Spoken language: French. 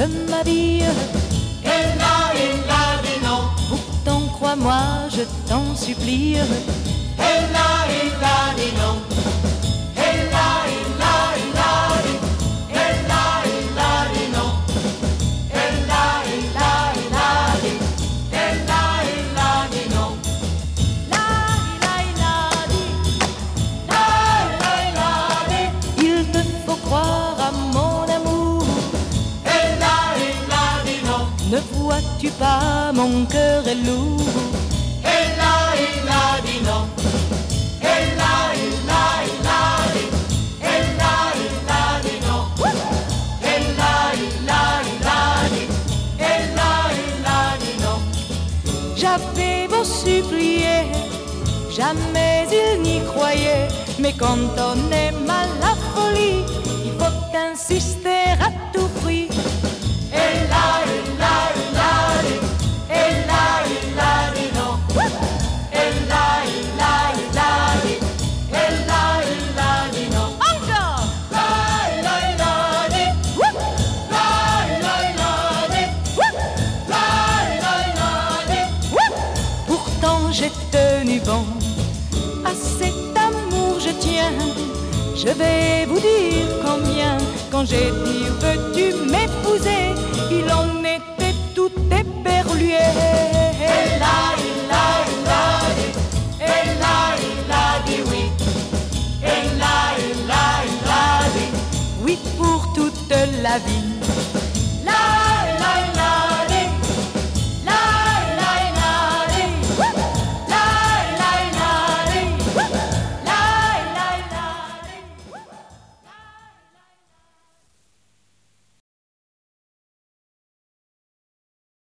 je m'habille. Et là, et là, et non. Pourtant, crois-moi, je t'en supplie. Et là, tu pas, mon cœur est lourd. Ella, ella, dis non. Ella, ella, ella, dis. Ella, ella, dis non. Ella, ella, ella, dis. Ella, ella, dis non. J'avais beau supplier, jamais il n'y croyait. Mais quand on aime à la folie, il faut insister à ans j'ai tenu bon. À cet amour je tiens. Je vais vous dire combien, quand j'ai dit veux-tu m'épouser, il en était tout éperlué. Elle a, il a, dit, elle a, il a dit oui. Elle a, il a, il a dit, oui pour toute la vie.